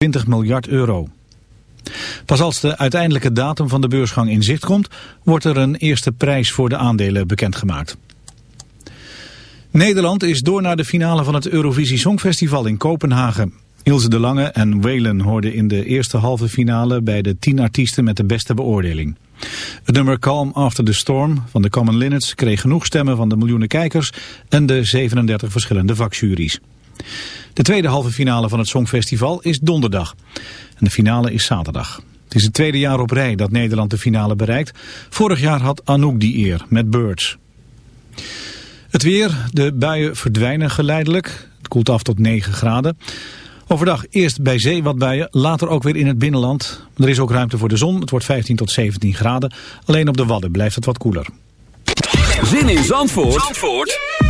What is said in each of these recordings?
20 miljard euro. Pas als de uiteindelijke datum van de beursgang in zicht komt, wordt er een eerste prijs voor de aandelen bekendgemaakt. Nederland is door naar de finale van het Eurovisie Songfestival in Kopenhagen. Ilse de Lange en Whalen hoorden in de eerste halve finale bij de tien artiesten met de beste beoordeling. Het nummer Calm After the Storm van de Common Linnets kreeg genoeg stemmen van de miljoenen kijkers en de 37 verschillende vakjuries. De tweede halve finale van het Songfestival is donderdag. En de finale is zaterdag. Het is het tweede jaar op rij dat Nederland de finale bereikt. Vorig jaar had Anouk die eer met Birds. Het weer, de buien verdwijnen geleidelijk. Het koelt af tot 9 graden. Overdag eerst bij zee wat buien, later ook weer in het binnenland. Er is ook ruimte voor de zon, het wordt 15 tot 17 graden. Alleen op de Wadden blijft het wat koeler. Zin in Zandvoort, Zandvoort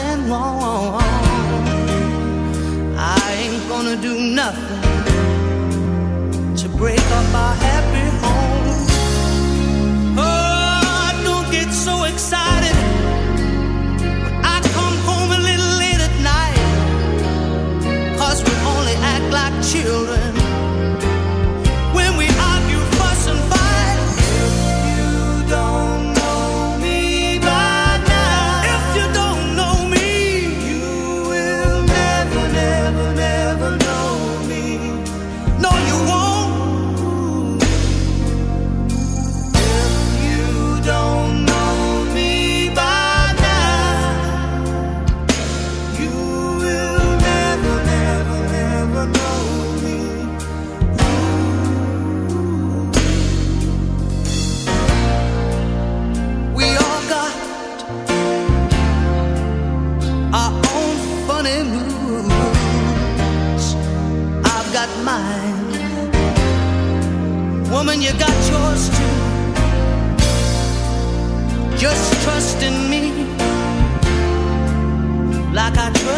nothing wrong. I ain't gonna do nothing to break up our habits.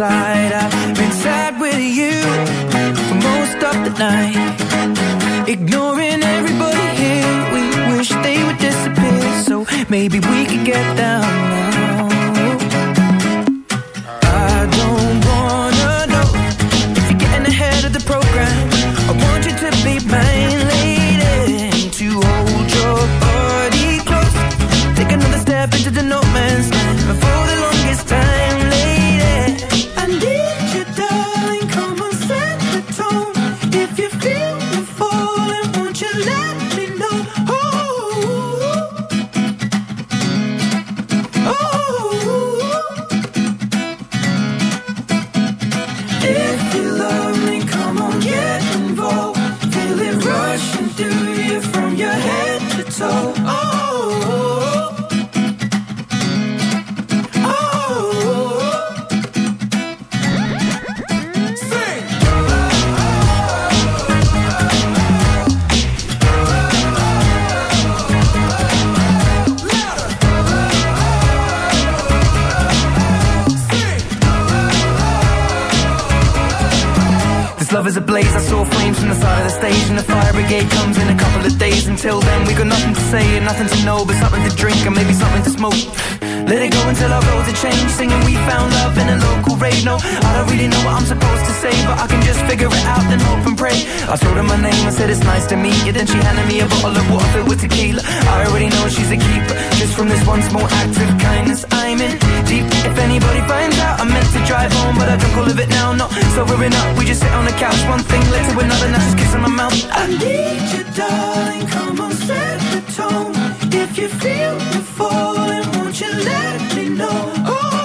Side. Is ablaze. I saw flames from the side of the stage, and the fire brigade comes in a couple of days. Until then, we got nothing to say and nothing to know, but something to drink and maybe something to smoke. Let it go until our roads are changed. Singing we found love in a local rave. No, I don't really know what I'm supposed to say, but I can just figure it out and hope and pray. I told her my name, I said it's nice to meet you. Then she handed me a bottle of water filled with tequila. I already know she's a keeper. Just from this one small act of kindness, I'm in deep. If anybody finds out, I meant to drive home, but I drunk all of it now. Not sobering up, we just sit on the couch. One thing led to another, now just kissing my mouth. I need you, darling. Come on, set the tone. If you feel the falling, won't you let me know? Oh,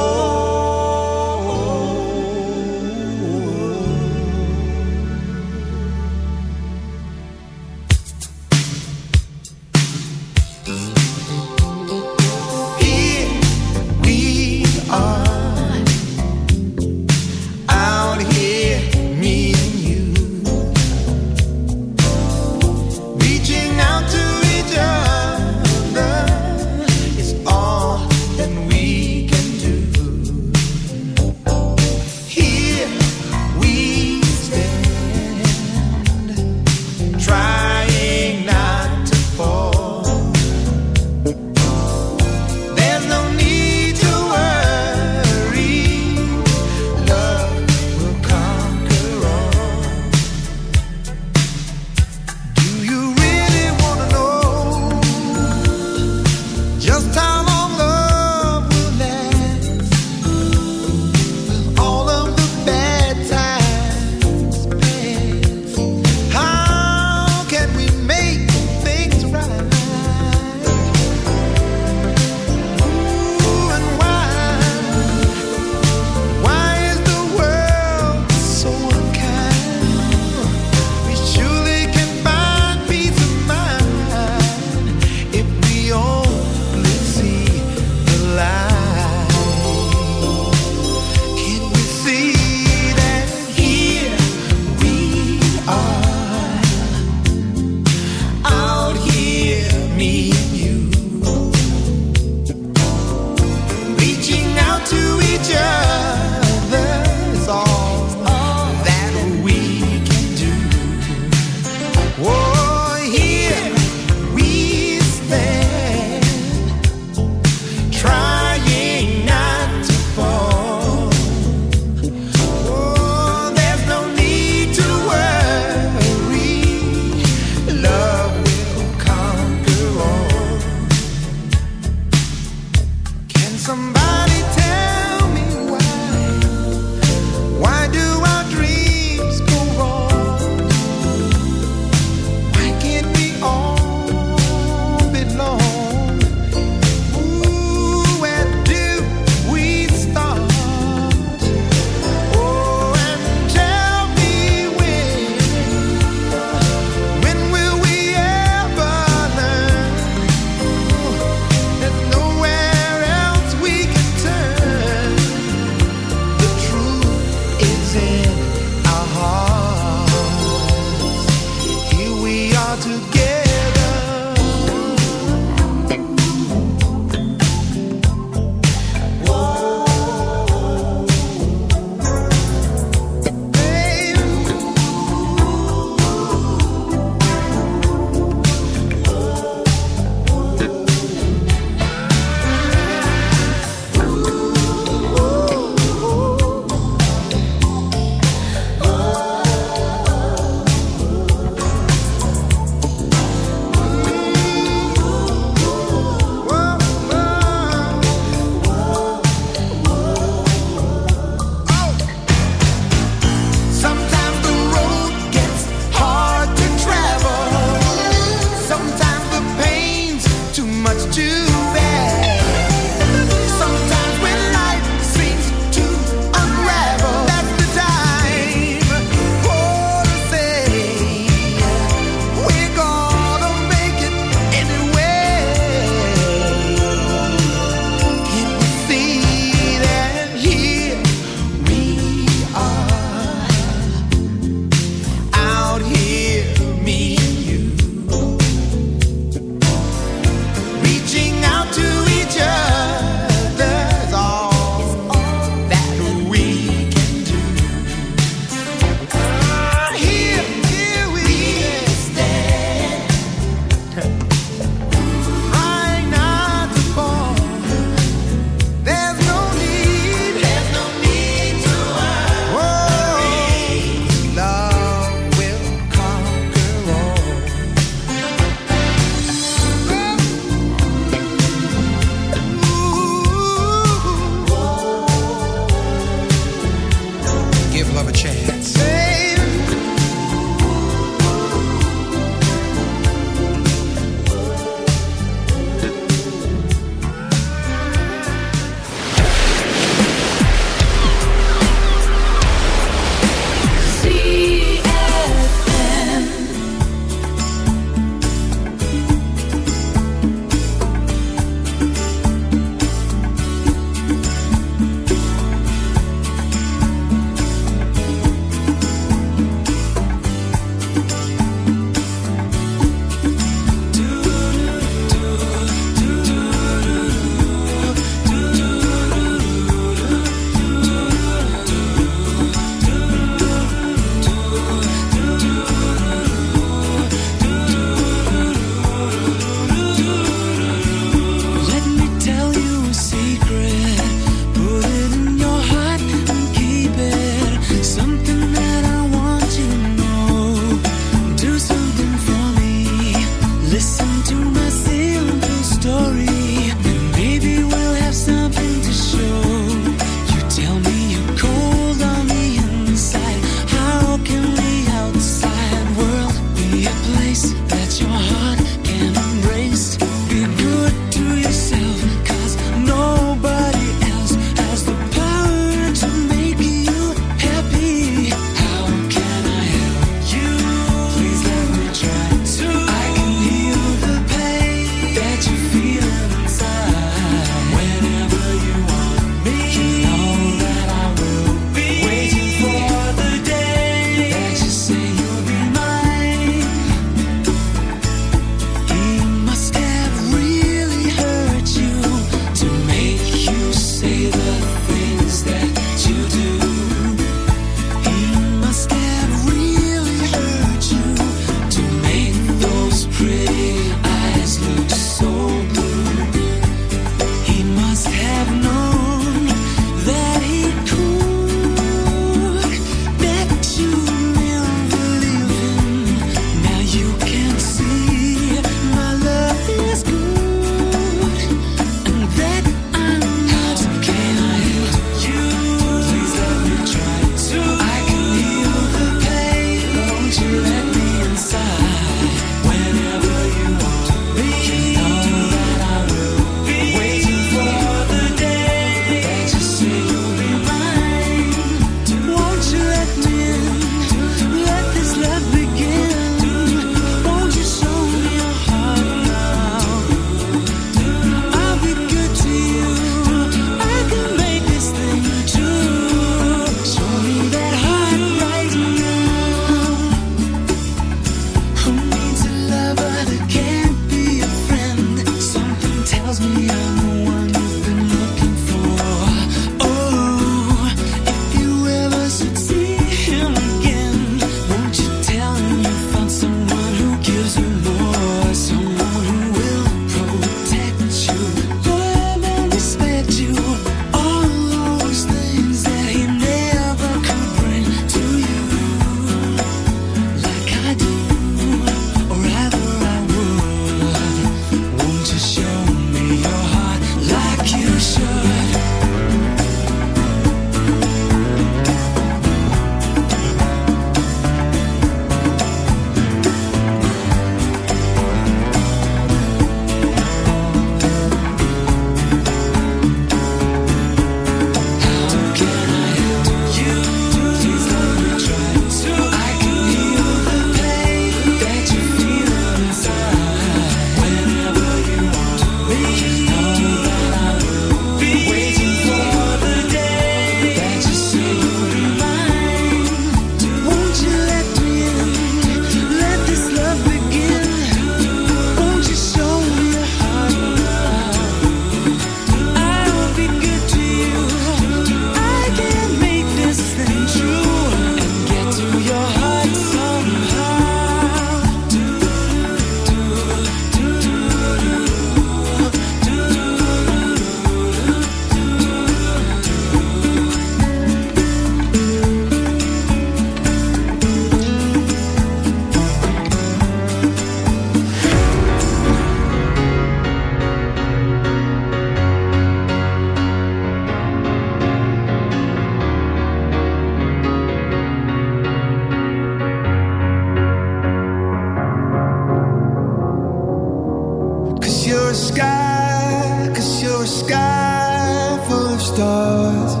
sky, cause you're a sky full of stars.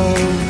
home.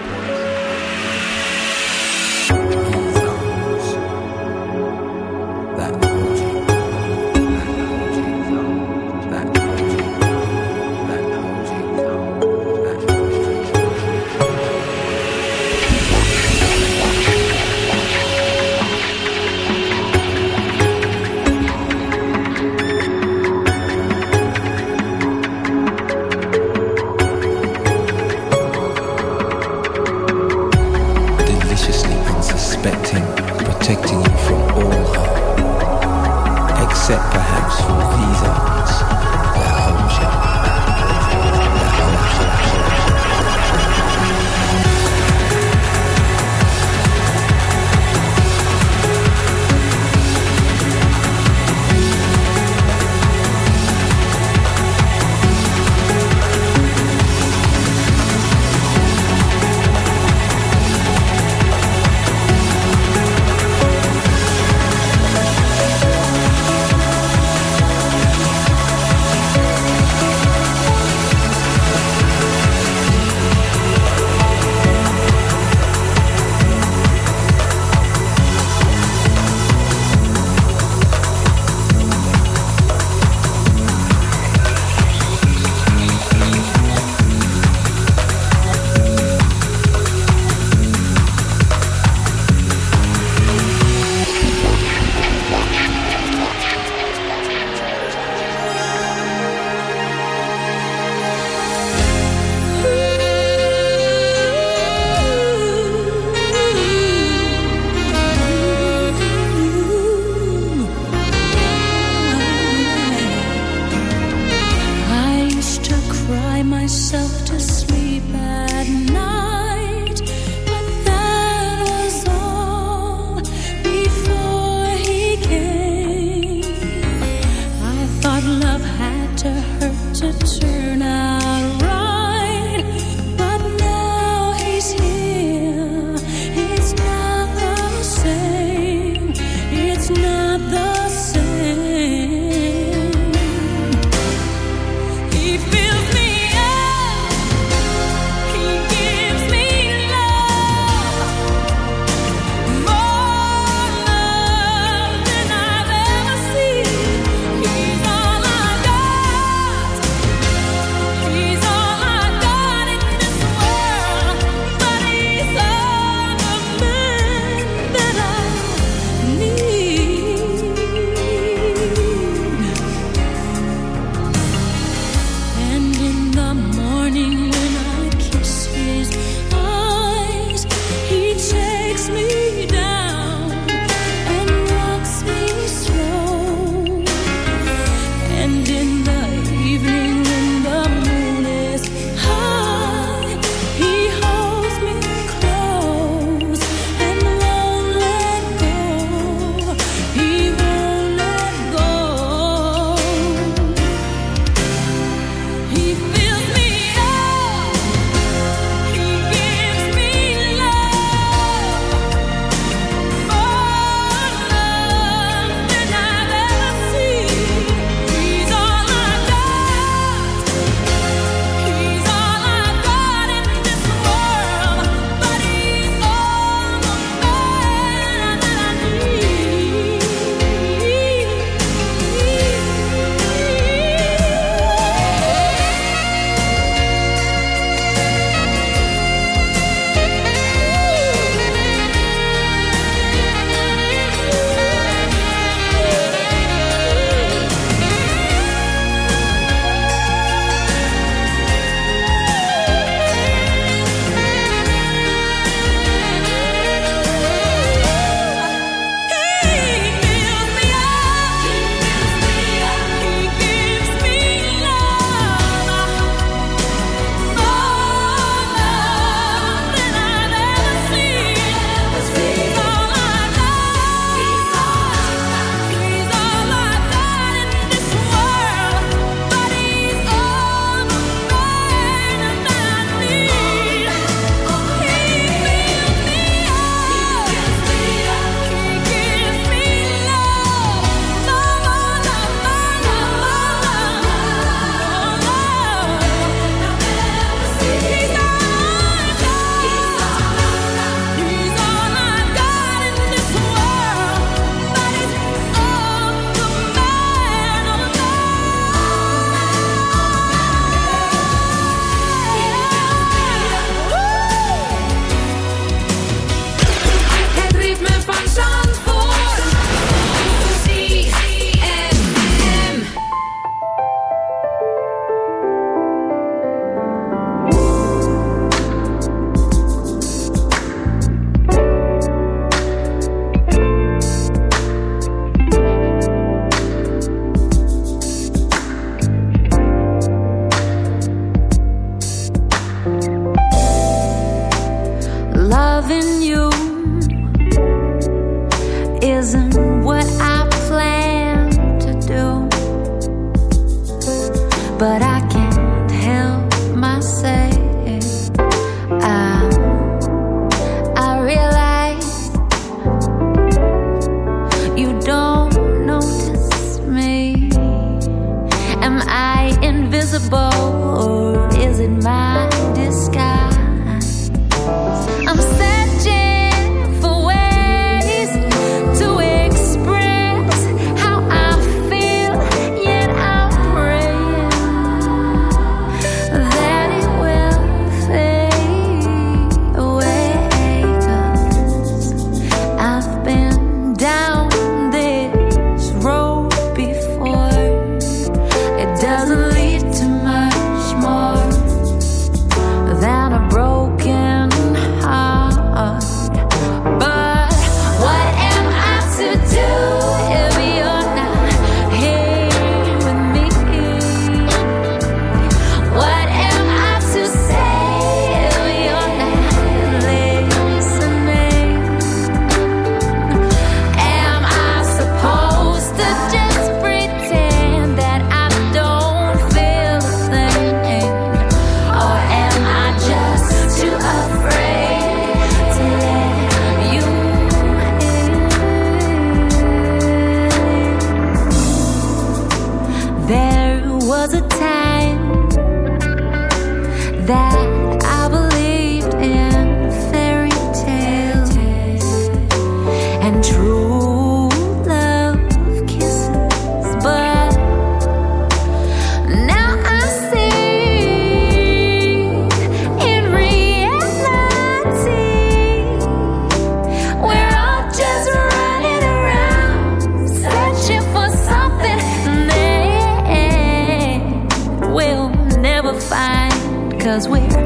Cause we're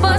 for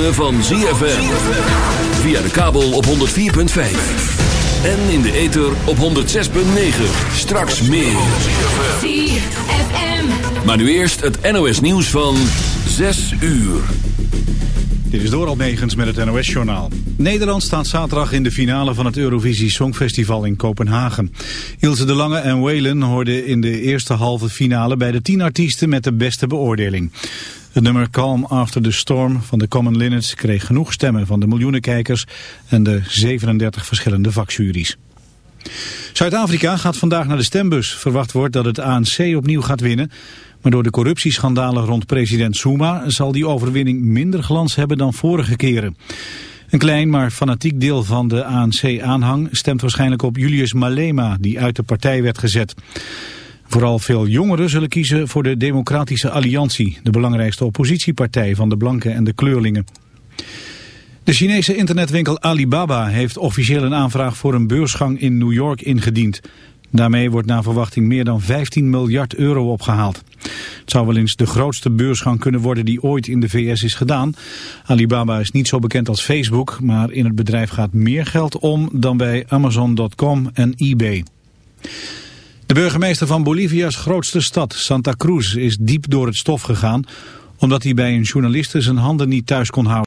Ritme van ZFM. Via de kabel op 104.5. En in de ether op 106.9. Straks meer. ZFM. Maar nu eerst het NOS nieuws van 6 uur. Dit is Doral Negens met het NOS-journaal. Nederland staat zaterdag in de finale van het Eurovisie Songfestival in Kopenhagen. Ilse de Lange en Whalen hoorden in de eerste halve finale bij de tien artiesten met de beste beoordeling. Het nummer Calm After the Storm van de Common Linnets kreeg genoeg stemmen van de miljoenen kijkers en de 37 verschillende vakjuries. Zuid-Afrika gaat vandaag naar de stembus. Verwacht wordt dat het ANC opnieuw gaat winnen. Maar door de corruptieschandalen rond president Zuma zal die overwinning minder glans hebben dan vorige keren. Een klein maar fanatiek deel van de ANC-aanhang stemt waarschijnlijk op Julius Malema, die uit de partij werd gezet. Vooral veel jongeren zullen kiezen voor de Democratische Alliantie, de belangrijkste oppositiepartij van de blanken en de kleurlingen. De Chinese internetwinkel Alibaba heeft officieel een aanvraag voor een beursgang in New York ingediend. Daarmee wordt naar verwachting meer dan 15 miljard euro opgehaald. Het zou wel eens de grootste beursgang kunnen worden die ooit in de VS is gedaan. Alibaba is niet zo bekend als Facebook, maar in het bedrijf gaat meer geld om dan bij Amazon.com en eBay. De burgemeester van Bolivia's grootste stad, Santa Cruz, is diep door het stof gegaan... omdat hij bij een journaliste zijn handen niet thuis kon houden.